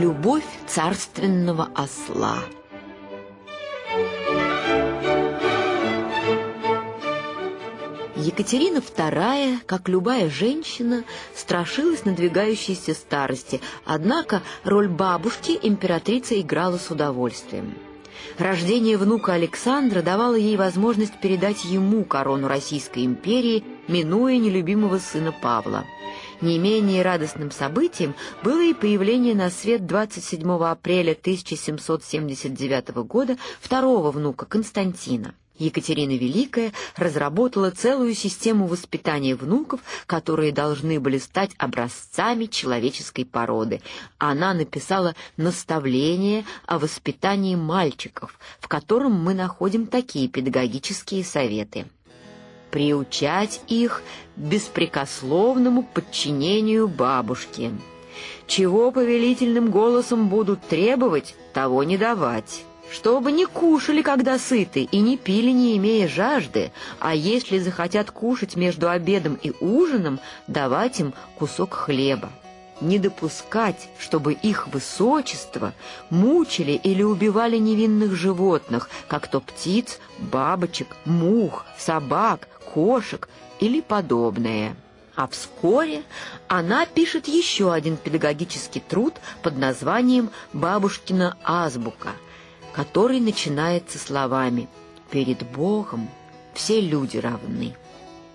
Любовь царственного осла. Екатерина II, как любая женщина, страшилась надвигающейся старости, однако роль бабушки императрица играла с удовольствием. Рождение внука Александра давало ей возможность передать ему корону Российской империи, минуя нелюбимого сына Павла. Не менее радостным событием было и появление на свет 27 апреля 1779 года второго внука Константина. Екатерина Великая разработала целую систему воспитания внуков, которые должны были стать образцами человеческой породы. Она написала наставление о воспитании мальчиков, в котором мы находим такие педагогические советы. Приучать их беспрекословному подчинению бабушке. Чего повелительным голосом будут требовать, того не давать чтобы не кушали, когда сыты, и не пили, не имея жажды, а если захотят кушать между обедом и ужином, давать им кусок хлеба. Не допускать, чтобы их высочество мучили или убивали невинных животных, как то птиц, бабочек, мух, собак, кошек или подобное. А вскоре она пишет еще один педагогический труд под названием «Бабушкина азбука», который начинается словами «Перед Богом все люди равны».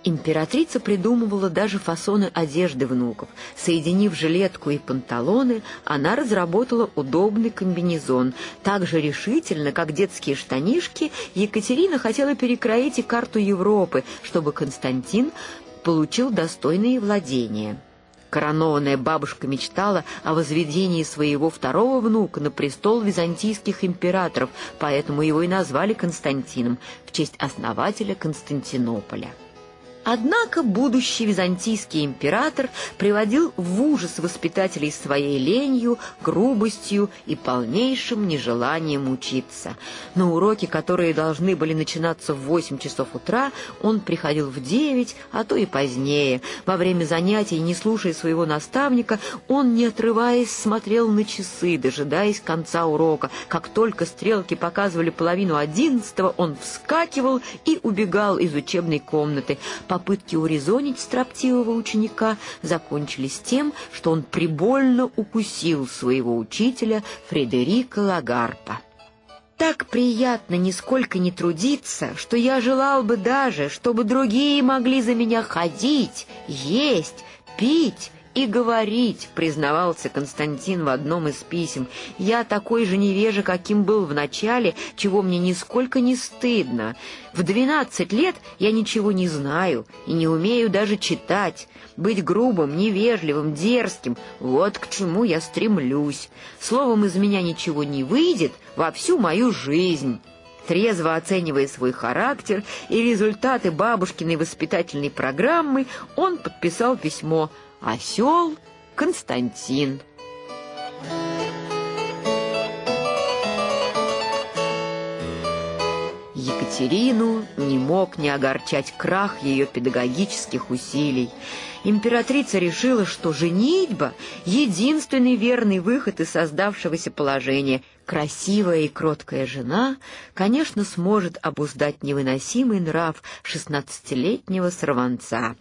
Императрица придумывала даже фасоны одежды внуков. Соединив жилетку и панталоны, она разработала удобный комбинезон. Так же решительно, как детские штанишки, Екатерина хотела перекроить и карту Европы, чтобы Константин получил достойные владения. Коронованная бабушка мечтала о возведении своего второго внука на престол византийских императоров, поэтому его и назвали Константином в честь основателя Константинополя. Однако будущий византийский император приводил в ужас воспитателей своей ленью, грубостью и полнейшим нежеланием учиться. На уроки, которые должны были начинаться в 8 часов утра, он приходил в 9, а то и позднее. Во время занятий, не слушая своего наставника, он, не отрываясь, смотрел на часы, дожидаясь конца урока. Как только стрелки показывали половину одиннадцатого, он вскакивал и убегал из учебной комнаты. Попытки урезонить строптивого ученика закончились тем, что он прибольно укусил своего учителя Фредерика Лагарпа. Так приятно нисколько не трудиться, что я желал бы даже, чтобы другие могли за меня ходить, есть, пить, и говорить, признавался Константин в одном из писем. Я такой же невежа, каким был в начале, чего мне нисколько не стыдно. В двенадцать лет я ничего не знаю и не умею даже читать. Быть грубым, невежливым, дерзким — вот к чему я стремлюсь. Словом, из меня ничего не выйдет во всю мою жизнь». Трезво оценивая свой характер и результаты бабушкиной воспитательной программы, он подписал письмо Осел Константин. Екатерину не мог не огорчать крах ее педагогических усилий. Императрица решила, что женитьба — единственный верный выход из создавшегося положения. Красивая и кроткая жена, конечно, сможет обуздать невыносимый нрав шестнадцатилетнего сорванца.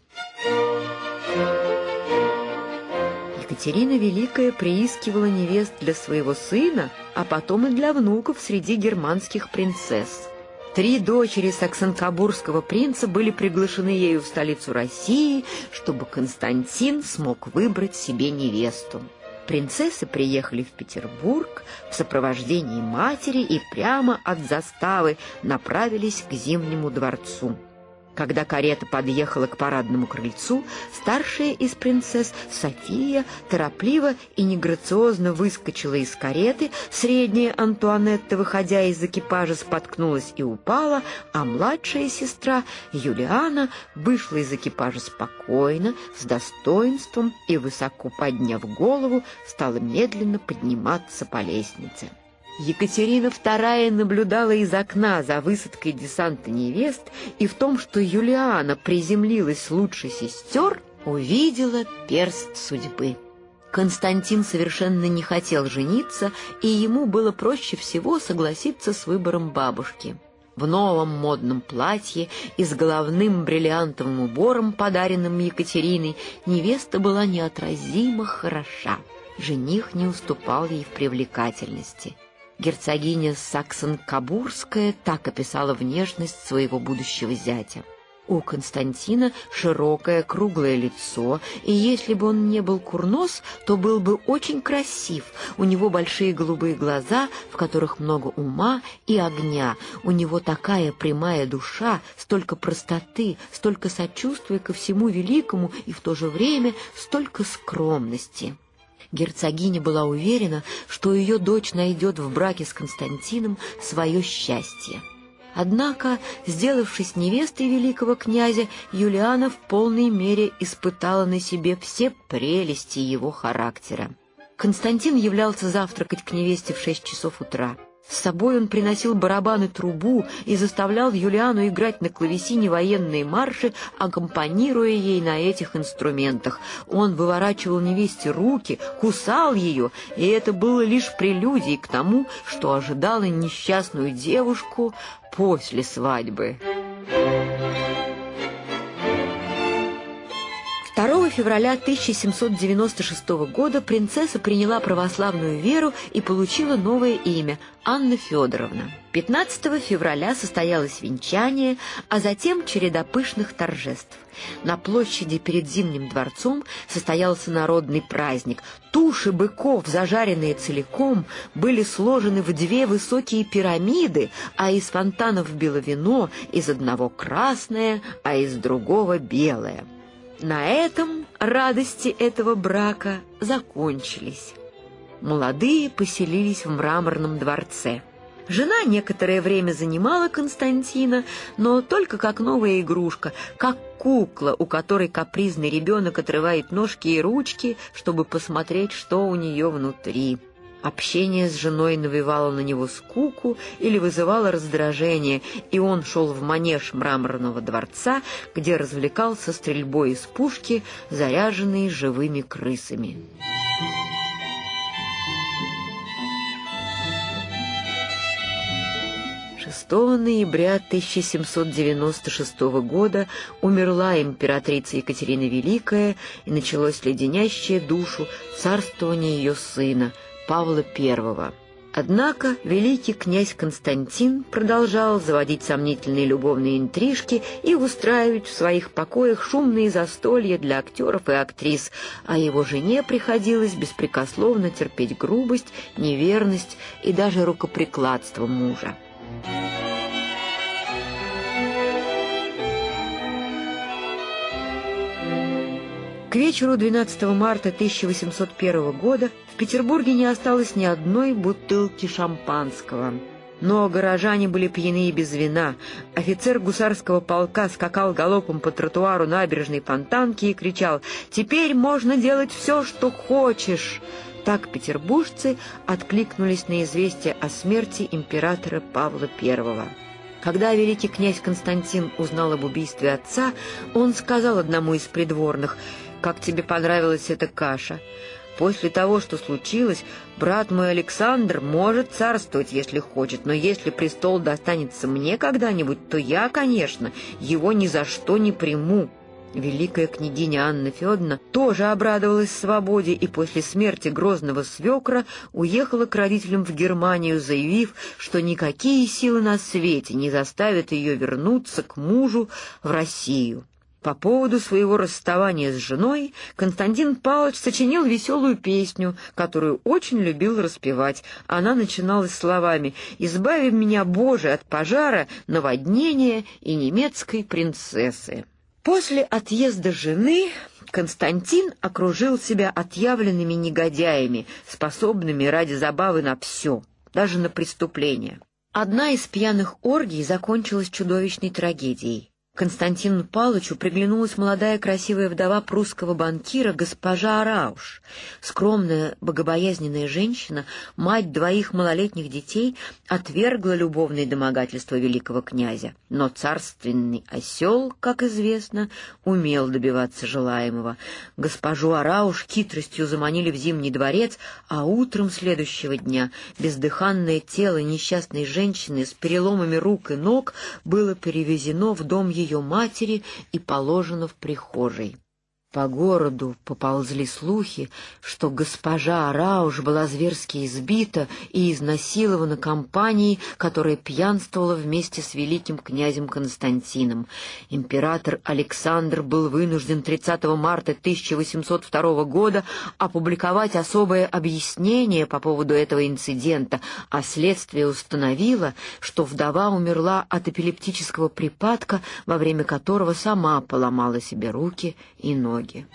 Екатерина Великая приискивала невест для своего сына, а потом и для внуков среди германских принцесс. Три дочери саксенкабурского принца были приглашены ею в столицу России, чтобы Константин смог выбрать себе невесту. Принцессы приехали в Петербург в сопровождении матери и прямо от заставы направились к Зимнему дворцу. Когда карета подъехала к парадному крыльцу, старшая из принцесс, София, торопливо и неграциозно выскочила из кареты, средняя Антуанетта, выходя из экипажа, споткнулась и упала, а младшая сестра, Юлиана, вышла из экипажа спокойно, с достоинством и, высоко подняв голову, стала медленно подниматься по лестнице. Екатерина II наблюдала из окна за высадкой десанта невест и в том, что Юлиана приземлилась лучше сестер, увидела перст судьбы. Константин совершенно не хотел жениться, и ему было проще всего согласиться с выбором бабушки. В новом модном платье и с головным бриллиантовым убором, подаренным Екатериной, невеста была неотразимо хороша. Жених не уступал ей в привлекательности. Герцогиня Саксон-Кабурская так описала внешность своего будущего зятя. У Константина широкое круглое лицо, и если бы он не был курнос, то был бы очень красив. У него большие голубые глаза, в которых много ума и огня. У него такая прямая душа, столько простоты, столько сочувствия ко всему великому и в то же время столько скромности. Герцогиня была уверена, что ее дочь найдет в браке с Константином свое счастье. Однако, сделавшись невестой великого князя, Юлиана в полной мере испытала на себе все прелести его характера. Константин являлся завтракать к невесте в шесть часов утра. С собой он приносил барабан и трубу и заставлял Юлиану играть на клавесине военные марши, аккомпанируя ей на этих инструментах. Он выворачивал невесте руки, кусал ее, и это было лишь прелюдией к тому, что ожидало несчастную девушку после свадьбы. 2 февраля 1796 года принцесса приняла православную веру и получила новое имя – Анна Федоровна. 15 февраля состоялось венчание, а затем череда пышных торжеств. На площади перед Зимним дворцом состоялся народный праздник. Туши быков, зажаренные целиком, были сложены в две высокие пирамиды, а из фонтанов било вино, из одного красное, а из другого белое. На этом радости этого брака закончились. Молодые поселились в мраморном дворце. Жена некоторое время занимала Константина, но только как новая игрушка, как кукла, у которой капризный ребенок отрывает ножки и ручки, чтобы посмотреть, что у нее внутри. Общение с женой навевало на него скуку или вызывало раздражение, и он шел в манеж мраморного дворца, где развлекался стрельбой из пушки, заряженной живыми крысами. ноября 1796 года умерла императрица Екатерина Великая, и началось леденящее душу царствование ее сына – Павла I. Однако великий князь Константин продолжал заводить сомнительные любовные интрижки и устраивать в своих покоях шумные застолья для актеров и актрис, а его жене приходилось беспрекословно терпеть грубость, неверность и даже рукоприкладство мужа. К вечеру 12 марта 1801 года в Петербурге не осталось ни одной бутылки шампанского. Но горожане были пьяны и без вина. Офицер гусарского полка скакал галопом по тротуару набережной Фонтанки и кричал «Теперь можно делать все, что хочешь!» Так петербуржцы откликнулись на известие о смерти императора Павла I. Когда великий князь Константин узнал об убийстве отца, он сказал одному из придворных – как тебе понравилась эта каша. После того, что случилось, брат мой Александр может царствовать, если хочет, но если престол достанется мне когда-нибудь, то я, конечно, его ни за что не приму». Великая княгиня Анна Федоровна тоже обрадовалась свободе и после смерти грозного свекра уехала к родителям в Германию, заявив, что никакие силы на свете не заставят ее вернуться к мужу в Россию. По поводу своего расставания с женой Константин Павлович сочинил веселую песню, которую очень любил распевать. Она начиналась словами «Избави меня, Боже, от пожара, наводнения и немецкой принцессы». После отъезда жены Константин окружил себя отъявленными негодяями, способными ради забавы на все, даже на преступление. Одна из пьяных оргий закончилась чудовищной трагедией. Константину Палычу приглянулась молодая красивая вдова прусского банкира госпожа Арауш. Скромная, богобоязненная женщина, мать двоих малолетних детей, отвергла любовные домогательства великого князя. Но царственный осел, как известно, умел добиваться желаемого. Госпожу Арауш хитростью заманили в Зимний дворец, а утром следующего дня бездыханное тело несчастной женщины с переломами рук и ног было перевезено в дом ее ее матери и положено в прихожей. По городу поползли слухи, что госпожа Рауш была зверски избита и изнасилована компанией, которая пьянствовала вместе с великим князем Константином. Император Александр был вынужден 30 марта 1802 года опубликовать особое объяснение по поводу этого инцидента, а следствие установило, что вдова умерла от эпилептического припадка, во время которого сама поломала себе руки и ноги дороги.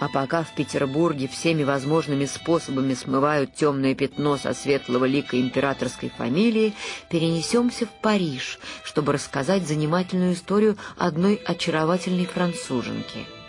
А пока в Петербурге всеми возможными способами смывают темное пятно со светлого лика императорской фамилии, перенесемся в Париж, чтобы рассказать занимательную историю одной очаровательной француженки —